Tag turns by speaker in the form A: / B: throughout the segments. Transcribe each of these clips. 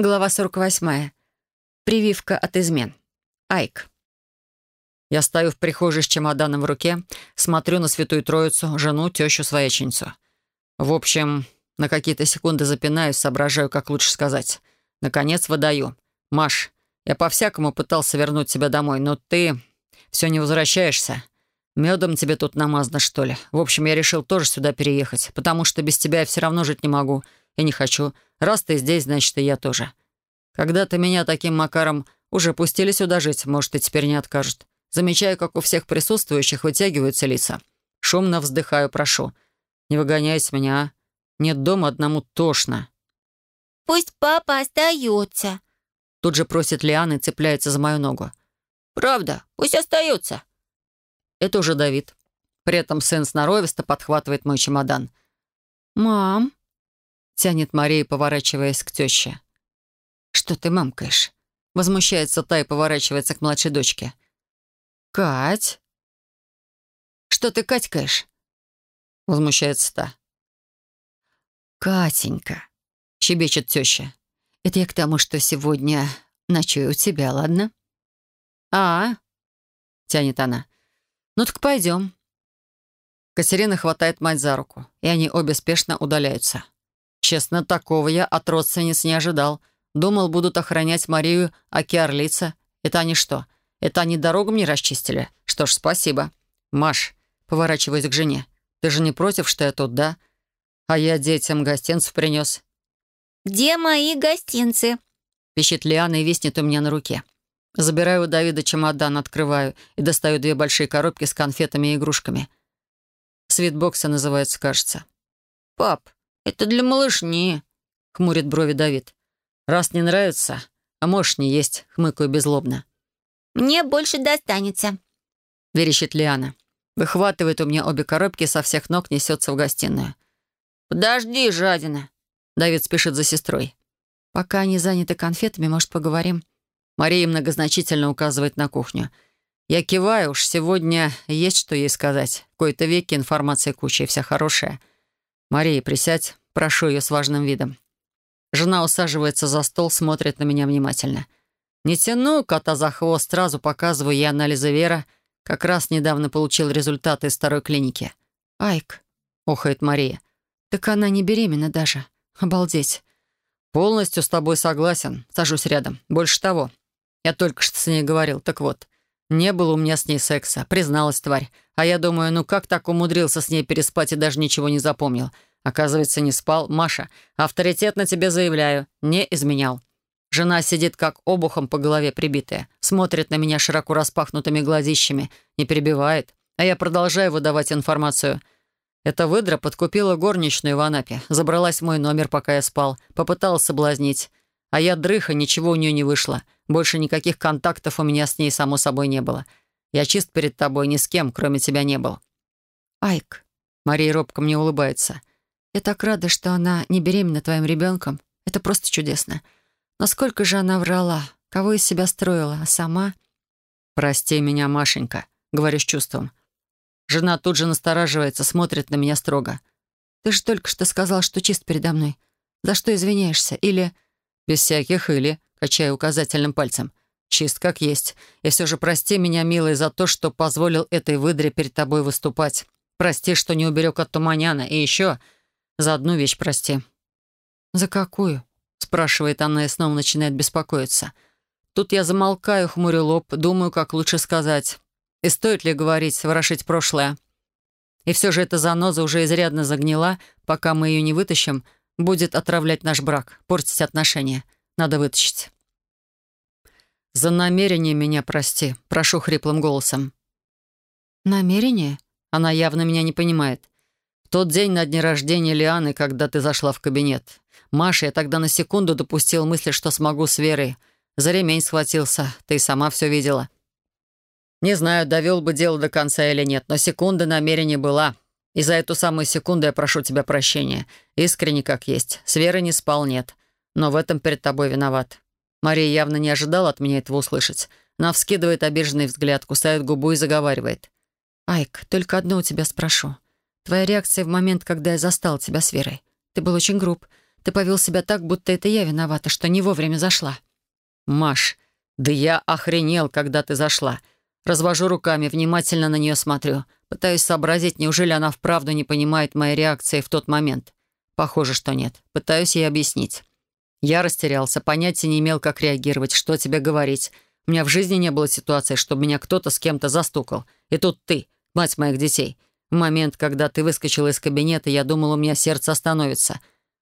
A: Глава 48. Прививка от измен. Айк.
B: Я стою в прихожей с чемоданом в руке, смотрю на Святую Троицу, жену, тещу, свояченицу. В общем, на какие-то секунды запинаюсь, соображаю, как лучше сказать. Наконец выдаю. «Маш, я по-всякому пытался вернуть тебя домой, но ты все не возвращаешься. Медом тебе тут намазано, что ли? В общем, я решил тоже сюда переехать, потому что без тебя я все равно жить не могу и не хочу. Раз ты здесь, значит, и я тоже. Когда-то меня таким макаром уже пустили сюда жить, может, и теперь не откажут. Замечаю, как у всех присутствующих вытягиваются лица. Шумно вздыхаю, прошу. Не выгоняйте меня, а? Нет дома, одному тошно.
C: «Пусть папа остается», —
B: тут же просит Лиана и цепляется за мою ногу.
C: «Правда, пусть остается».
B: Это уже Давид. При этом сын сноровисто подхватывает мой чемодан.
A: «Мам», —
B: тянет Мария, поворачиваясь к теще.
A: «Что ты мамкаешь?» Возмущается та и поворачивается к младшей дочке. «Кать?» «Что ты катькаешь?»
B: Возмущается та.
A: «Катенька», — щебечет теща. «Это я к тому, что сегодня ночую у тебя, ладно?»
B: «А, — тянет она. «Ну так пойдем». Катерина хватает мать за руку, и они обе спешно удаляются. Честно, такого я от родственниц не ожидал. Думал, будут охранять Марию Акиарлица. Это они что? Это они дорогу мне расчистили? Что ж, спасибо. Маш, поворачиваясь к жене, ты же не против, что я тут, да? А я детям гостинцев принес.
C: «Где мои гостинцы?»
B: пищит Лиана и виснет у меня на руке. Забираю у Давида чемодан, открываю и достаю две большие коробки с конфетами и игрушками. Свитбокса называется, кажется.
C: «Пап, это для малышни», —
B: хмурит брови Давид. «Раз не нравится, а можешь не есть», — хмыкаю беззлобно.
C: «Мне больше достанется», —
B: верещит Лиана. Выхватывает у меня обе коробки со всех ног несется в гостиную.
C: «Подожди, жадина!»
B: Давид спешит за сестрой.
A: «Пока они заняты конфетами, может, поговорим?»
B: Мария многозначительно указывает на кухню. Я киваю, уж сегодня есть что ей сказать. В кои-то веки информация куча и вся хорошая. Мария, присядь, прошу ее с важным видом. Жена усаживается за стол, смотрит на меня внимательно. Не тяну кота за хвост, сразу показываю ей анализы Вера. Как раз недавно получил результаты из второй клиники.
A: «Айк», —
B: охает Мария.
A: «Так она не беременна даже. Обалдеть».
B: «Полностью с тобой согласен. Сажусь рядом. Больше того. Я только что с ней говорил. Так вот, не было у меня с ней секса. Призналась тварь. А я думаю, ну как так умудрился с ней переспать и даже ничего не запомнил? Оказывается, не спал. Маша, авторитетно тебе заявляю, не изменял. Жена сидит как обухом по голове прибитая, смотрит на меня широко распахнутыми глазищами, не перебивает, а я продолжаю выдавать информацию. Эта выдра подкупила горничную в Анапе, забралась в мой номер, пока я спал, попыталась соблазнить. А я дрыха, ничего у нее не вышло. Больше никаких контактов у меня с ней, само собой, не было. Я чист перед тобой, ни с кем, кроме тебя, не был.
A: «Айк», —
B: Мария робко мне улыбается,
A: «я так рада, что она не беременна твоим ребенком. Это просто чудесно. Насколько же она врала, кого из себя строила, а сама...»
B: «Прости меня, Машенька», — говорю с чувством. Жена тут же настораживается, смотрит на меня строго.
A: «Ты же только что сказал, что чист передо мной. За что извиняешься? Или...»
B: «Без всяких «или», — качаю указательным пальцем. «Чист как есть. И все же прости меня, милый, за то, что позволил этой выдре перед тобой выступать. Прости, что не уберег от Туманяна. И еще за одну вещь прости».
A: «За какую?»
B: — спрашивает она и снова начинает беспокоиться. Тут я замолкаю, хмурю лоб, думаю, как лучше сказать. И стоит ли говорить, ворошить прошлое? И все же эта заноза уже изрядно загнила, пока мы ее не вытащим — будет отравлять наш брак, портить отношения. Надо вытащить. «За намерение меня прости», — прошу хриплым голосом.
A: «Намерение?»
B: Она явно меня не понимает. В тот день на дне рождения Лианы, когда ты зашла в кабинет. Маша, я тогда на секунду допустил мысли, что смогу с Верой. За ремень схватился. Ты сама все видела. Не знаю, довел бы дело до конца или нет, но секунда намерения была. И за эту самую секунду я прошу тебя прощения. Искренне как есть. С Верой не спал, нет. Но в этом перед тобой виноват. Мария явно не ожидала от меня этого услышать. Она вскидывает обиженный взгляд, кусает губу и заговаривает.
A: «Айк, только одно у тебя спрошу. Твоя реакция в момент, когда я застал тебя с Верой. Ты был очень груб. Ты повел себя так, будто это я виновата, что не вовремя зашла».
B: «Маш, да я охренел, когда ты зашла. Развожу руками, внимательно на нее смотрю. Пытаюсь сообразить, неужели она вправду не понимает моей реакции в тот момент. Похоже, что нет. Пытаюсь ей объяснить. Я растерялся, понятия не имел, как реагировать, что тебе говорить. У меня в жизни не было ситуации, чтобы меня кто-то с кем-то застукал. И тут ты, мать моих детей. В момент, когда ты выскочила из кабинета, я думал, у меня сердце остановится.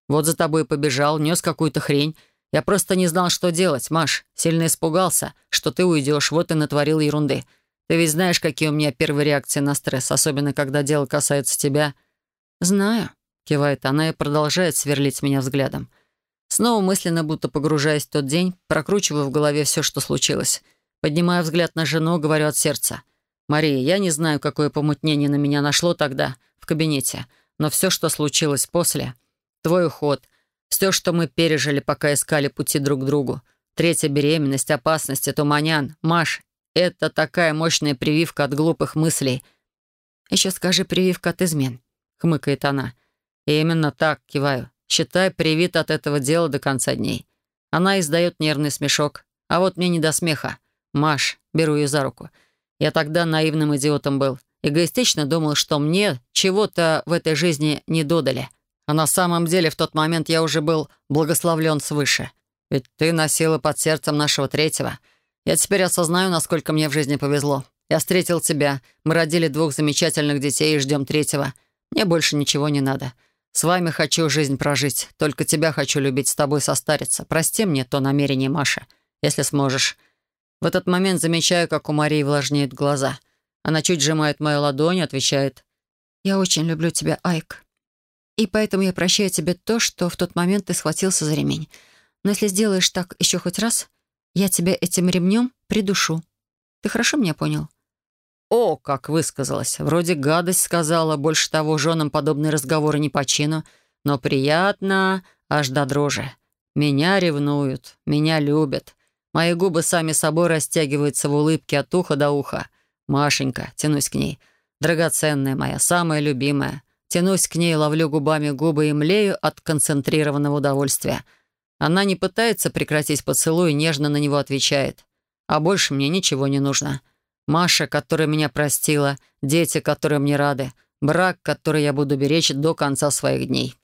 B: Вот за тобой побежал, нес какую-то хрень. Я просто не знал, что делать, Маш. Сильно испугался, что ты уйдешь, вот и натворил ерунды. Ты ведь знаешь, какие у меня первые реакции на стресс, особенно когда дело касается тебя.
A: «Знаю», — кивает она и продолжает сверлить меня взглядом. Снова мысленно, будто погружаясь в тот день, прокручиваю в голове все, что случилось. Поднимаю взгляд на жену, говорю от сердца. «Мария, я не знаю, какое помутнение на меня нашло тогда, в кабинете, но все, что случилось после, твой уход, все, что мы пережили, пока искали пути друг к другу, третья беременность, опасности, туманян, Маш, это такая мощная прививка от глупых мыслей». «Еще скажи прививка от измен», — хмыкает она.
B: «Именно так, киваю. Считай, привит от этого дела до конца дней. Она издает нервный смешок. А вот мне не до смеха. Маш, беру ее за руку. Я тогда наивным идиотом был. Эгоистично думал, что мне чего-то в этой жизни не додали. А на самом деле в тот момент я уже был благословлен свыше. Ведь ты носила под сердцем нашего третьего. Я теперь осознаю, насколько мне в жизни повезло. Я встретил тебя, мы родили двух замечательных детей и ждем третьего. Мне больше ничего не надо. С вами хочу жизнь прожить. Только тебя хочу любить, с тобой состариться. Прости мне то намерение, Маша, если сможешь. В этот момент замечаю, как у Марии влажнеют глаза. Она чуть сжимает мою ладонь и отвечает.
A: «Я очень люблю тебя, Айк. И поэтому я прощаю тебе то, что в тот момент ты схватился за ремень. Но если сделаешь так еще хоть раз, я тебя этим ремнем придушу. Ты хорошо меня понял?»
B: О, как высказалась. Вроде гадость сказала, больше того, женам подобные разговоры не по чину. Но приятно, аж до дрожи. Меня ревнуют, меня любят. Мои губы сами собой растягиваются в улыбке от уха до уха. Машенька, тянусь к ней. Драгоценная моя, самая любимая. Тянусь к ней, ловлю губами губы и млею от концентрированного удовольствия. Она не пытается прекратить поцелуй нежно на него отвечает. А больше мне ничего не нужно. Маша, которая меня простила, дети, которые мне рады, брак, который я буду беречь до конца своих дней.